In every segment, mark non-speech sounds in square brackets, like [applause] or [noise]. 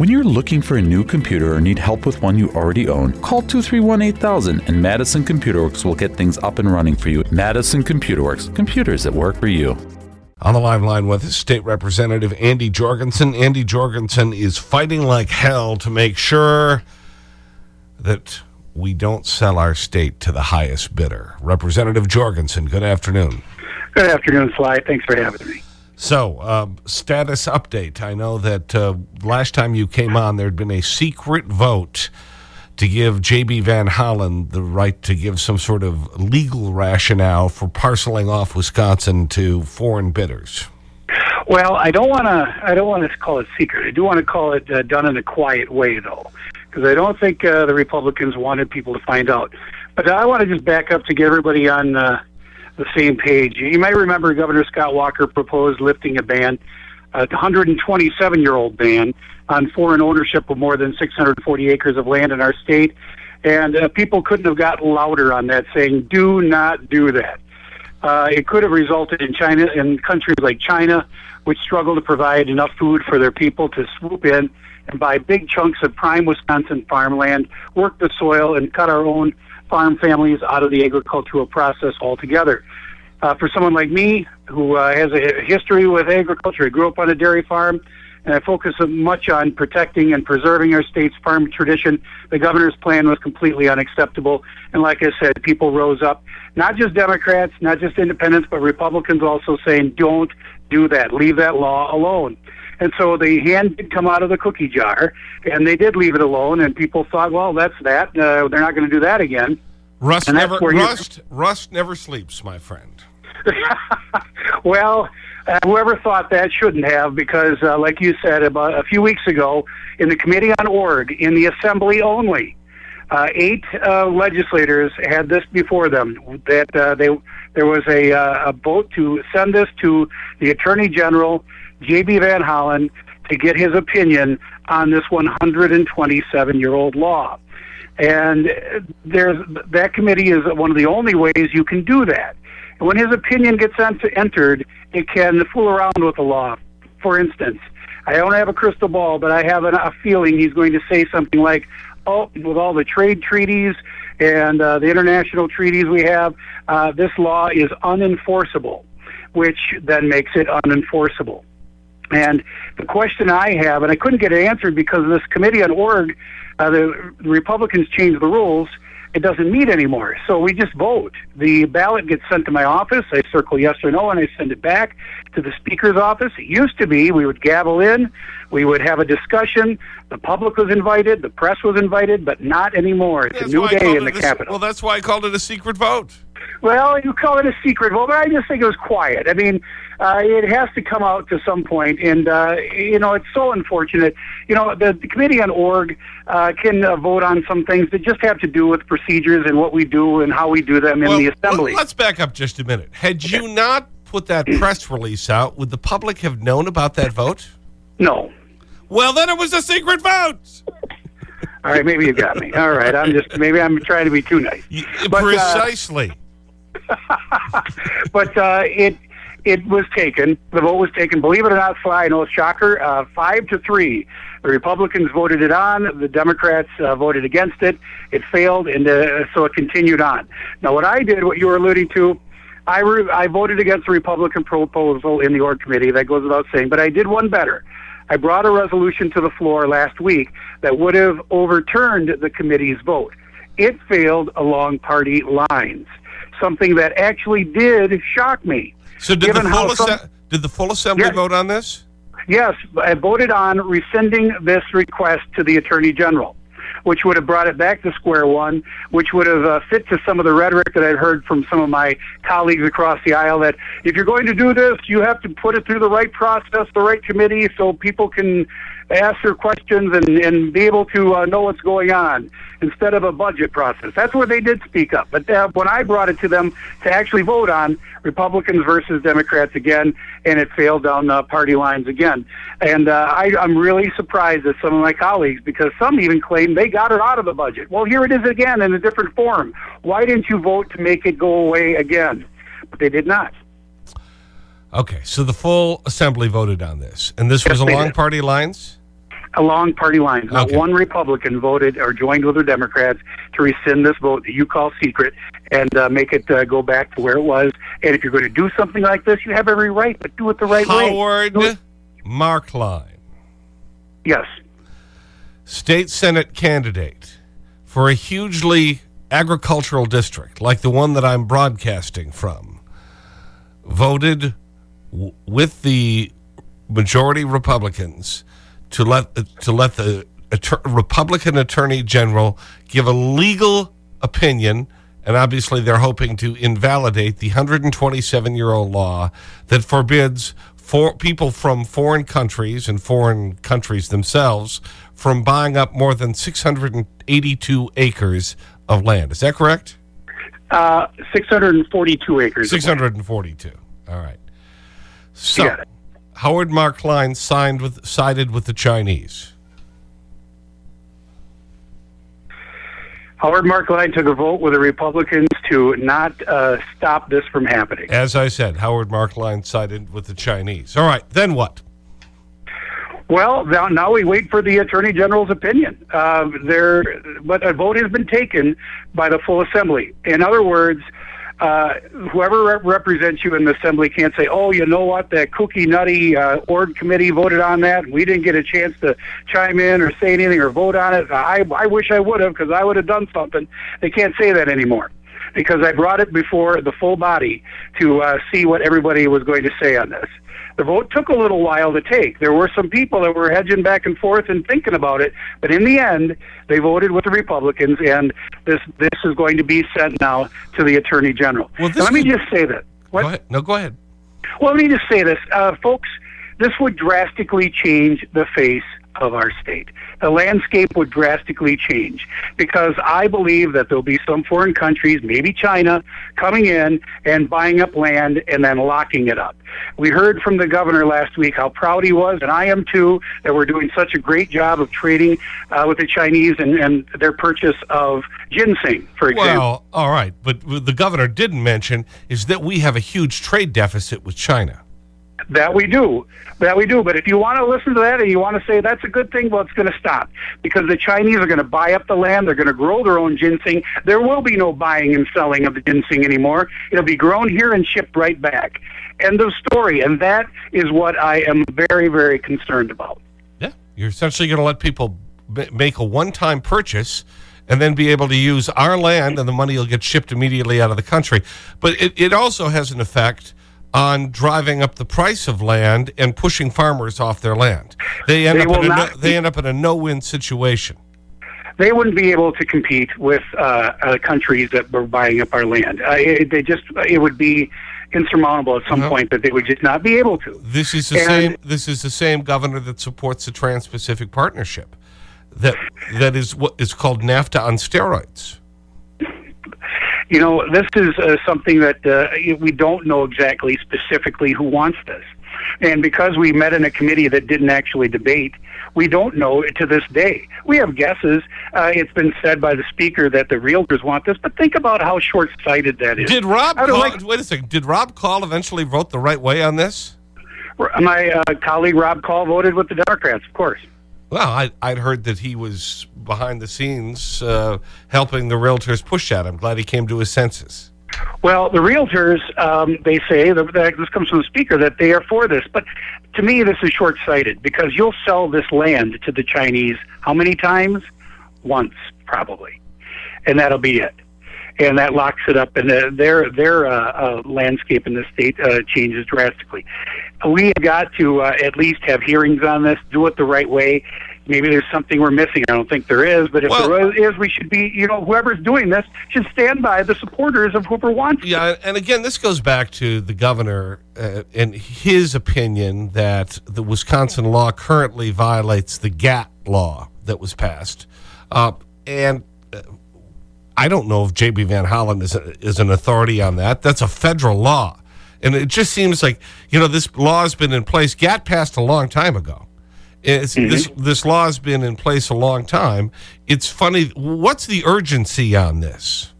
When you're looking for a new computer or need help with one you already own, call 231 8000 and Madison Computer Works will get things up and running for you. Madison Computer Works, computers that work for you. On the live line with State Representative Andy Jorgensen. Andy Jorgensen is fighting like hell to make sure that we don't sell our state to the highest bidder. Representative Jorgensen, good afternoon. Good afternoon, Sly. Thanks for having me. So, um, status update. I know that uh, last time you came on, there had been a secret vote to give J.B. Van Hollen the right to give some sort of legal rationale for parceling off Wisconsin to foreign bidders. Well, I don't want to. I don't want to call it secret. I do want to call it uh, done in a quiet way, though, because I don't think uh, the Republicans wanted people to find out. But I want to just back up to get everybody on uh, the same page. You might remember Governor Scott Walker proposed lifting a ban, a 127 year old ban on foreign ownership of more than 640 acres of land in our state. And uh, people couldn't have gotten louder on that, saying, do not do that. Uh, it could have resulted in China, in countries like China, which struggle to provide enough food for their people to swoop in and buy big chunks of prime Wisconsin farmland, work the soil, and cut our own farm families out of the agricultural process altogether. Uh, for someone like me, who uh, has a history with agriculture, I grew up on a dairy farm, and I focus much on protecting and preserving our state's farm tradition. The governor's plan was completely unacceptable, and like I said, people rose up, not just Democrats, not just independents, but Republicans also saying, "Don't do that. Leave that law alone." And so the hand did come out of the cookie jar, and they did leave it alone. And people thought, well, that's that. Uh, they're not going to do that again. Rust never rust rust never sleeps, my friend. [laughs] well, uh, whoever thought that shouldn't have, because uh, like you said about a few weeks ago in the Committee on Org, in the Assembly only, uh, eight uh, legislators had this before them that uh, they there was a, uh, a vote to send this to the Attorney General J.B. Van Hollen to get his opinion on this 127 year old law. And there's, that committee is one of the only ways you can do that. When his opinion gets entered, it can fool around with the law. For instance, I don't have a crystal ball, but I have a feeling he's going to say something like, oh, with all the trade treaties and uh, the international treaties we have, uh, this law is unenforceable, which then makes it unenforceable. And the question I have, and I couldn't get it answered because this committee on org, uh, the Republicans changed the rules. It doesn't meet anymore. So we just vote. The ballot gets sent to my office. I circle yes or no, and I send it back to the Speaker's office. It used to be we would gavel in, we would have a discussion. The public was invited, the press was invited, but not anymore. It's that's a new day in the Capitol. Well, that's why I called it a secret vote. Well, you call it a secret vote, but I just think it was quiet. I mean, uh, it has to come out to some point, and uh, you know it's so unfortunate. You know, the, the committee on org uh, can uh, vote on some things that just have to do with procedures and what we do and how we do them well, in the assembly. Well, let's back up just a minute. Had you not put that [clears throat] press release out, would the public have known about that vote? No. Well, then it was a secret vote. All right, maybe you got me. All right, I'm just maybe I'm trying to be too nice. But, uh, Precisely. [laughs] but uh, it it was taken. The vote was taken. Believe it or not, Sly, it's shocker. Uh, five to three. The Republicans voted it on. The Democrats uh, voted against it. It failed, and uh, so it continued on. Now, what I did, what you were alluding to, I, re- I voted against the Republican proposal in the org committee. That goes without saying. But I did one better. I brought a resolution to the floor last week that would have overturned the committee's vote. It failed along party lines, something that actually did shock me. So did, the full, some, did the full assembly yes, vote on this? Yes, I voted on rescinding this request to the Attorney General, which would have brought it back to square one, which would have uh, fit to some of the rhetoric that I'd heard from some of my colleagues across the aisle that if you're going to do this, you have to put it through the right process, the right committee, so people can ask their questions and, and be able to uh, know what's going on instead of a budget process. That's where they did speak up. But uh, when I brought it to them to actually vote on Republicans versus Democrats again, and it failed down uh, party lines again. And uh, I, I'm really surprised at some of my colleagues because some even claim they got it out of the budget. Well, here it is again in a different form. Why didn't you vote to make it go away again? But they did not. Okay, so the full assembly voted on this, and this yes, was along party lines? Along party lines. Not Okay. one Republican voted or joined with the Democrats to rescind this vote that you call secret and uh, make it uh, go back to where it was. And if you're going to do something like this, you have every right, but do it the right way. Howard Marklein, Yes. state Senate candidate for a hugely agricultural district like the one that I'm broadcasting from, voted with the majority Republicans to let, to let the Republican Attorney General give a legal opinion, and obviously they're hoping to invalidate the 127 year old law that forbids for people from foreign countries and foreign countries themselves from buying up more than 682 acres of land. Is that correct? Uh, 642 acres. 642. All right. So, Howard Marklein signed with, sided with the Chinese. Howard Marklein took a vote with the Republicans to not uh, stop this from happening. As I said, Howard Marklein sided with the Chinese. All right, then what? Well, now, now we wait for the Attorney General's opinion. Uh, there, but a vote has been taken by the full Assembly. In other words, uh, whoever rep- represents you in the Assembly can't say, "Oh, you know what? That cookie nutty uh, Org committee voted on that, and we didn't get a chance to chime in or say anything or vote on it. I, I wish I would have because I would have done something." They can't say that anymore because I brought it before the full body to uh, see what everybody was going to say on this. The vote took a little while to take. There were some people that were hedging back and forth and thinking about it, but in the end, they voted with the Republicans, and this this is going to be sent now to the Attorney General. Well, let me just say that. What? Go ahead. No, go ahead. Well, let me just say this, uh, folks. This would drastically change the face of our state. The landscape would drastically change because I believe that there'll be some foreign countries, maybe China, coming in and buying up land and then locking it up. We heard from the governor last week how proud he was, and I am too, that we're doing such a great job of trading uh, with the Chinese and, and their purchase of ginseng, for example. Well, all right. But the governor didn't mention is that we have a huge trade deficit with China. That we do. That we do. But if you want to listen to that and you want to say that's a good thing, well, it's going to stop because the Chinese are going to buy up the land. They're going to grow their own ginseng. There will be no buying and selling of the ginseng anymore. It'll be grown here and shipped right back. End of story. And that is what I am very, very concerned about. Yeah. You're essentially going to let people make a one-time purchase and then be able to use our land and the money will get shipped immediately out of the country. But it, it also has an effect on driving up the price of land and pushing farmers off their land. They end, They up, in a no, they end up in a no-win situation. They wouldn't be able to compete with uh, uh, countries that were buying up our land. Uh, it, they just, it would be insurmountable at some No. point that they would just not be able to. This is the And- same. This is the same governor that supports the Trans-Pacific Partnership, that that is what is called NAFTA on steroids. You know, this is uh, something that uh, we don't know exactly specifically who wants this. And because we met in a committee that didn't actually debate, we don't know to this day. We have guesses. Uh, it's been said by the speaker that the realtors want this, but think about how short sighted that is. Did Rob call, like- wait a second? Did Robb Kahl eventually vote the right way on this? My uh, colleague Robb Kahl voted with the Democrats, of course. Well, I, I'd heard that he was behind the scenes uh, helping the realtors push that. I'm glad he came to his senses. Well, the realtors, um, they say, that this comes from the speaker, that they are for this. But to me, this is short sighted because you'll sell this land to the Chinese how many times? Once, probably. And that'll be it. And that locks it up, and uh, their their uh, uh, landscape in the state uh, changes drastically. We have got to uh, at least have hearings on this, do it the right way. Maybe there's something we're missing. I don't think there is, but if Well- there is, we should be, you know, whoever's doing this should stand by the supporters of whoever wants Yeah, and again, this goes back to the governor uh, and his opinion that the Wisconsin law currently violates the GATT law that was passed. Uh, and uh, I don't know if J.B. Van Hollen is, a, is an authority on that. That's a federal law. And it just seems like, you know, this law has been in place. GATT passed a long time ago. It's, this, this law has been in place a long time. It's funny. What's the urgency on this?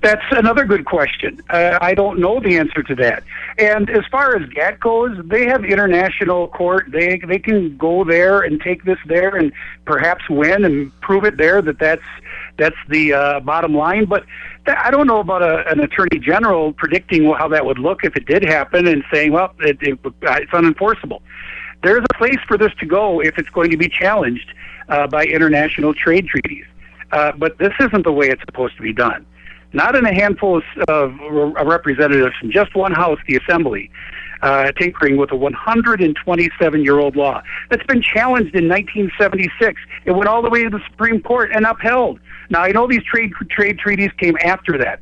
That's another good question. Uh, I don't know the answer to that. And as far as GATT goes, they have international court. They they can go there and take this there and perhaps win and prove it there that that's that's the uh, bottom line. But I don't know about a, an attorney general predicting how that would look if it did happen and saying, well, it, it, it's unenforceable. There's a place for this to go if it's going to be challenged uh, by international trade treaties. Uh, but this isn't the way it's supposed to be done. Not in a handful of representatives from just one house, the Assembly, uh, tinkering with a 127 year old law that's been challenged in 1976. It went all the way to the Supreme Court and upheld. Now, I know these trade, trade treaties came after that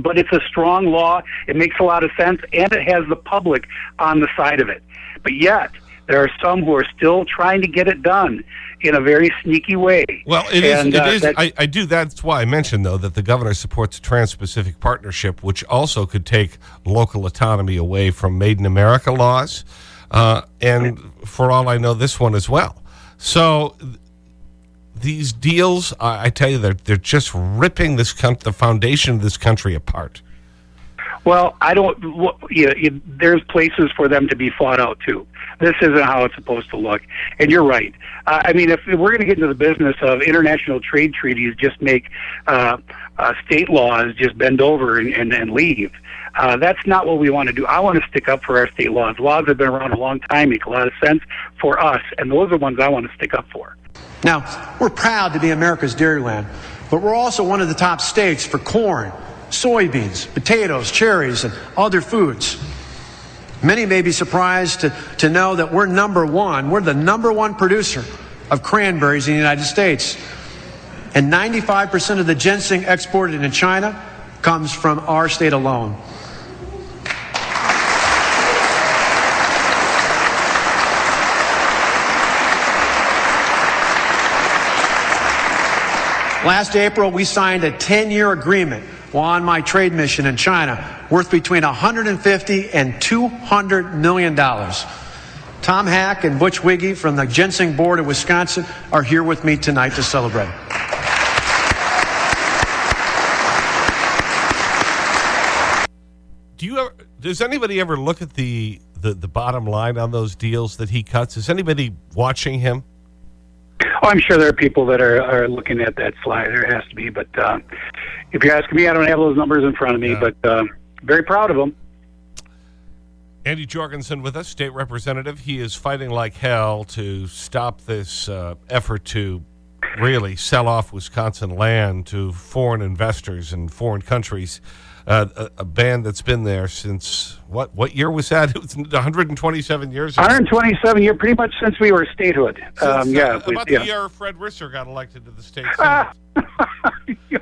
but it's a strong law. It makes a lot of sense, and it has the public on the side of it. But yet, there are some who are still trying to get it done in a very sneaky way. Well, it and, is. It uh, is I, I, do. That's why I mentioned, though, that the governor supports a Trans-Pacific Partnership, which also could take local autonomy away from Made in America laws. Uh, and for all I know, this one as well. So these deals, I, I tell you, they're, they're just ripping this the foundation of this country apart. Well, I don't. You know, there's places for them to be fought out too. This isn't how it's supposed to look. And you're right. Uh, I mean, if we're going to get into the business of international trade treaties, just make uh, uh, state laws just bend over and, and, and leave. Uh, that's not what we want to do. I want to stick up for our state laws. Laws have been around a long time, make a lot of sense for us, and those are the ones I want to stick up for. Now, we're proud to be America's dairyland, but we're also one of the top states for corn, soybeans, potatoes, cherries, and other foods. Many may be surprised to, to know that we're number one. We're the number one producer of cranberries in the United States. And 95% of the ginseng exported into China comes from our state alone. Last April, we signed a 10 year agreement while on my trade mission in China worth between 150 and 200 million dollars. Tom Hack and Butch Wiggy from the Ginseng Board of Wisconsin are here with me tonight to celebrate. Do you ever, does anybody ever look at the, the, the bottom line on those deals that he cuts? Is anybody watching him? Oh, I'm sure there are people that are, are looking at that slide. There has to be, but uh, if you're asking me, I don't have those numbers in front of me, but uh, very proud of them. Andy Jorgensen with us, state representative. He is fighting like hell to stop this uh, effort to really sell off Wisconsin land to foreign investors and foreign countries. Uh, a, a, band that's been there since, what what year was that? [laughs] It was 127 years 127 years, pretty much since we were statehood. Since, um, yeah, uh, about yeah. the year Fred Risser got elected to the state [laughs] Senate. [laughs]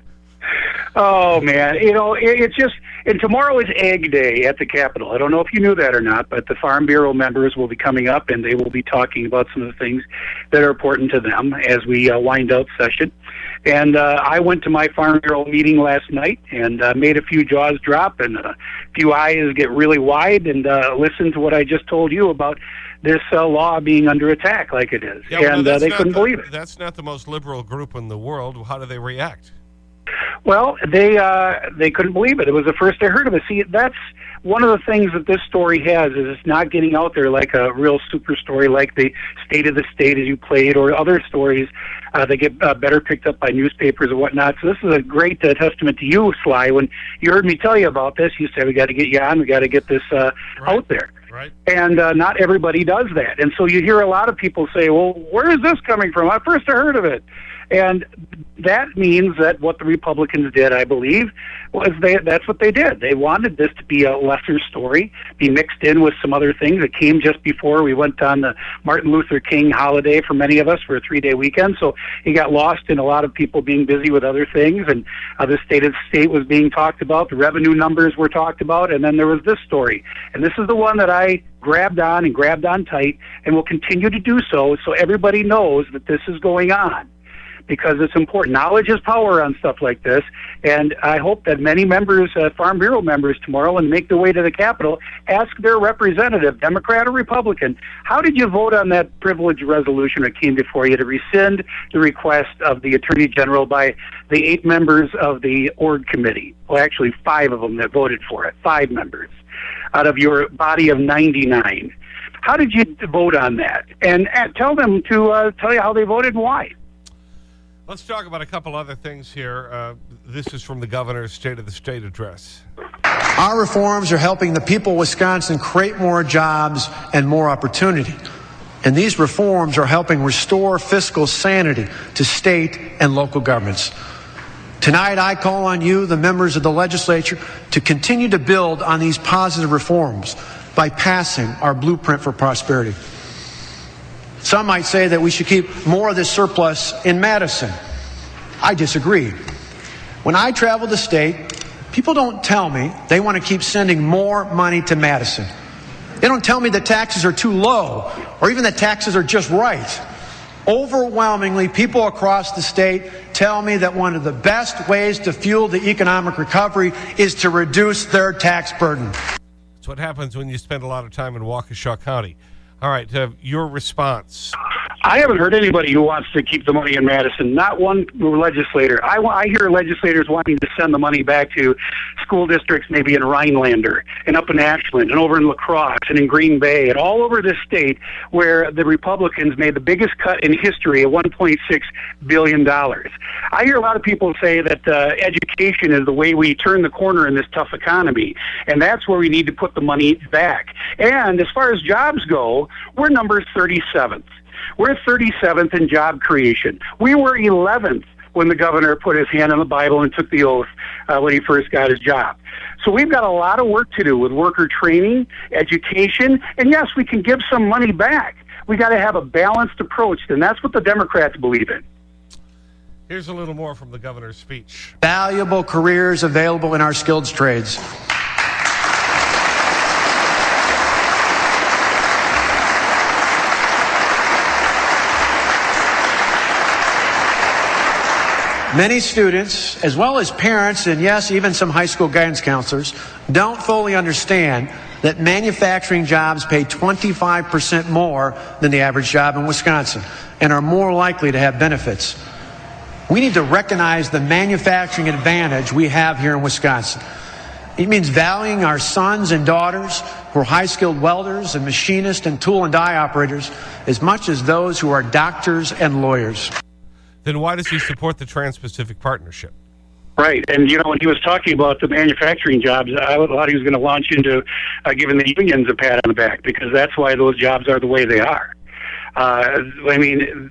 oh, man. You know, it, it's just, and tomorrow is Ag Day at the Capitol. I don't know if you knew that or not, but the Farm Bureau members will be coming up and they will be talking about some of the things that are important to them as we uh, wind out session. And uh, I went to my Farm Bureau meeting last night and uh, made a few jaws drop and a few eyes get really wide and uh, listened to what I just told you about this uh, law being under attack like it is. Yeah, well, and uh, they couldn't the, believe it. That's not the most liberal group in the world. How do they react? Well, they uh, they couldn't believe it. It was the first I heard of it. See, that's one of the things that this story has is it's not getting out there like a real super story like the State of the State as you played or other stories uh, that get uh, better picked up by newspapers and whatnot. So this is a great uh, testament to you, Sly. When you heard me tell you about this, you said we got to get you on, we got to get this uh, right. out there. Right. And uh, not everybody does that. And so you hear a lot of people say, well, where is this coming from? I first heard of it. And that means that what the Republicans did, I believe, was they that's what they did. They wanted this to be a lesser story, be mixed in with some other things that came just before we went on the Martin Luther King holiday for many of us for a three day weekend. So it got lost in a lot of people being busy with other things and uh, the state of the state was being talked about, the revenue numbers were talked about, and then there was this story. And this is the one that I grabbed on and grabbed on tight and will continue to do so so everybody knows that this is going on because it's important. Knowledge is power on stuff like this, and I hope that many members, uh, Farm Bureau members, tomorrow, when they make their way to the Capitol, ask their representative, Democrat or Republican, how did you vote on that privilege resolution that came before you to rescind the request of the Attorney General by the eight members of the ORG committee? Well, actually, five of them that voted for it, five members out of your body of 99. How did you vote on that? And, and tell them to uh, tell you how they voted and why. Let's talk about a couple other things here. Uh, this is from the governor's State of the State address. Our reforms are helping the people of Wisconsin create more jobs and more opportunity. And these reforms are helping restore fiscal sanity to state and local governments. Tonight, I call on you, the members of the legislature, to continue to build on these positive reforms by passing our blueprint for prosperity. Some might say that we should keep more of this surplus in Madison. I disagree. When I travel the state, people don't tell me they want to keep sending more money to Madison. They don't tell me that taxes are too low or even that taxes are just right. Overwhelmingly, people across the state tell me that one of the best ways to fuel the economic recovery is to reduce their tax burden. That's what happens when you spend a lot of time in Waukesha County. All right, uh, your response. I haven't heard anybody who wants to keep the money in Madison. Not one legislator. I, I hear legislators wanting to send the money back to school districts, maybe in Rhinelander and up in Ashland and over in La Crosse and in Green Bay and all over this state where the Republicans made the biggest cut in history of $1.6 billion. I hear a lot of people say that uh, education is the way we turn the corner in this tough economy, and that's where we need to put the money back. And as far as jobs go, we're number 37th. We're 37th in job creation. We were 11th when the governor put his hand on the Bible and took the oath uh, when he first got his job. So we've got a lot of work to do with worker training, education, and yes, we can give some money back. We got to have a balanced approach, and that's what the Democrats believe in. Here's a little more from the governor's speech. Valuable careers available in our skilled trades. Many students, as well as parents, and yes, even some high school guidance counselors, don't fully understand that manufacturing jobs pay 25% more than the average job in Wisconsin and are more likely to have benefits. We need to recognize the manufacturing advantage we have here in Wisconsin. It means valuing our sons and daughters who are high skilled welders and machinists and tool and die operators as much as those who are doctors and lawyers then why does he support the Trans Pacific Partnership? Right. And, you know, when he was talking about the manufacturing jobs, I thought he was going to launch into uh, giving the unions a pat on the back because that's why those jobs are the way they are. Uh, I mean,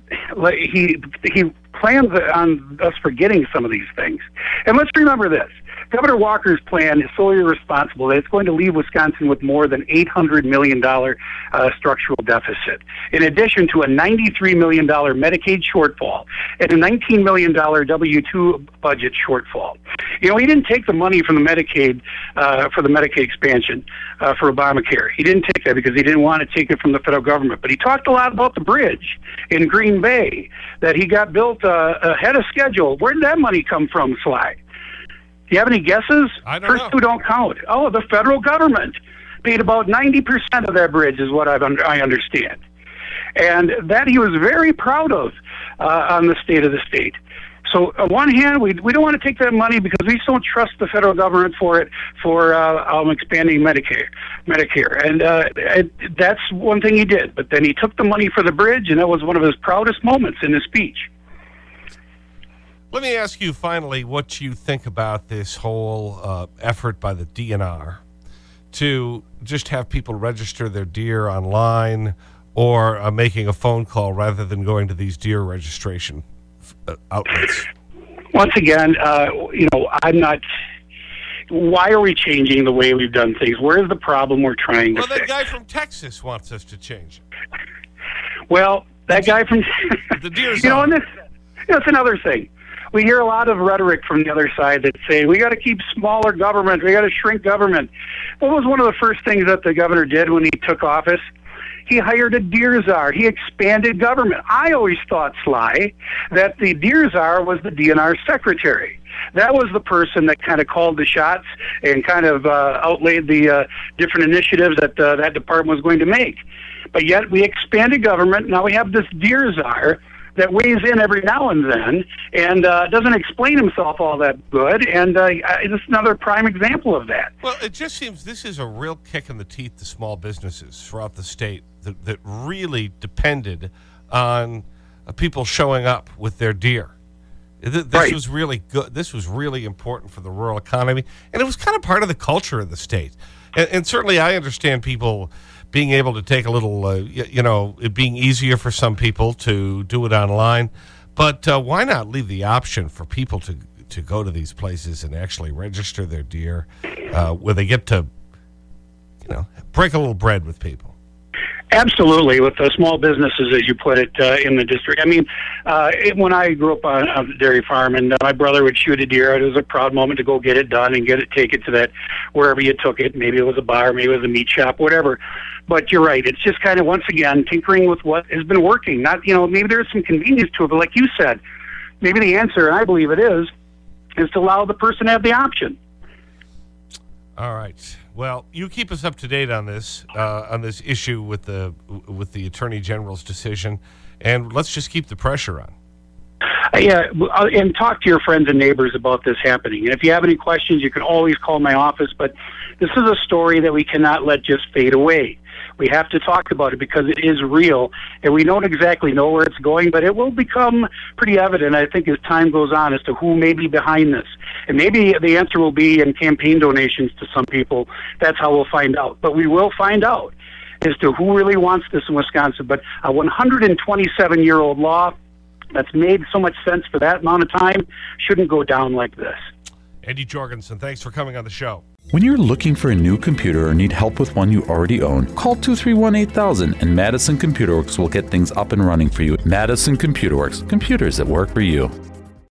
he, he plans on us forgetting some of these things. And let's remember this Governor Walker's plan is solely responsible it's going to leave Wisconsin with more than $800 million uh, structural deficit, in addition to a $93 million Medicaid shortfall and a $19 million W 2 budget shortfall. You know, he didn't take the money from the Medicaid uh, for the Medicaid expansion uh, for Obamacare. He didn't take that because he didn't want to take it from the federal government. But he talked a lot about the bridge in Green Bay that he got built uh, ahead of schedule. Where did that money come from, Sly? Do you have any guesses? I don't First know. two don't count. Oh, the federal government paid about 90% of that bridge, is what I've under, I understand. And that he was very proud of uh, on the state of the state. So on one hand, we we don't want to take that money because we just don't trust the federal government for it for uh, um, expanding Medicare, Medicare, and uh, it, that's one thing he did. But then he took the money for the bridge, and that was one of his proudest moments in his speech. Let me ask you finally what you think about this whole uh, effort by the DNR to just have people register their deer online or uh, making a phone call rather than going to these deer registration uh, outlets. Once again, uh, you know, I'm not. Why are we changing the way we've done things? Where's the problem we're trying to well, that fix? guy from Texas wants us to change it. Well, that guy from The deer [laughs] you know, and this, that's another thing. We hear a lot of rhetoric from the other side that say we got to keep smaller government, we got to shrink government. What was one of the first things that the governor did when he took office? He hired a deer czar. He expanded government. I always thought, Sly, that the deer czar was the DNR secretary. That was the person that kind of called the shots and kind of uh, outlaid the uh, different initiatives that uh, that department was going to make. But yet we expanded government. Now we have this deer czar that weighs in every now and then and uh, doesn't explain himself all that good. And uh, it's another prime example of that. Well, it just seems this is a real kick in the teeth to small businesses throughout the state that, that really depended on uh, people showing up with their deer. This right. was really good. This was really important for the rural economy. And it was kind of part of the culture of the state. And, and certainly I understand people being able to take a little, uh, you, know, it being easier for some people to do it online. But uh, why not leave the option for people to, to go to these places and actually register their deer uh, where they get to, you know, break a little bread with people? Absolutely, with the small businesses, as you put it, uh, in the district. I mean, uh, it, when I grew up on, a dairy farm, and uh, my brother would shoot a deer, it was a proud moment to go get it done and get it, take it to that wherever you took it. Maybe it was a bar, maybe it was a meat shop, whatever. But you're right; it's just kind of once again tinkering with what has been working. Not, you know, maybe there's some convenience to it, but like you said, maybe the answer, and I believe it is, is to allow the person to have the option. All right. Well, you keep us up to date on this, uh, on this issue with the, with the Attorney General's decision, and let's just keep the pressure on. Uh, yeah, uh, and talk to your friends and neighbors about this happening. And if you have any questions, you can always call my office. But this is a story that we cannot let just fade away. We have to talk about it because it is real, and we don't exactly know where it's going, but it will become pretty evident, I think, as time goes on as to who may be behind this. And maybe the answer will be in campaign donations to some people. That's how we'll find out. But we will find out as to who really wants this in Wisconsin. But a 127 year old law that's made so much sense for that amount of time shouldn't go down like this. Andy Jorgensen, thanks for coming on the show. When you're looking for a new computer or need help with one you already own, call 231 8000 and Madison Computer Works will get things up and running for you. Madison Computer Works, computers that work for you.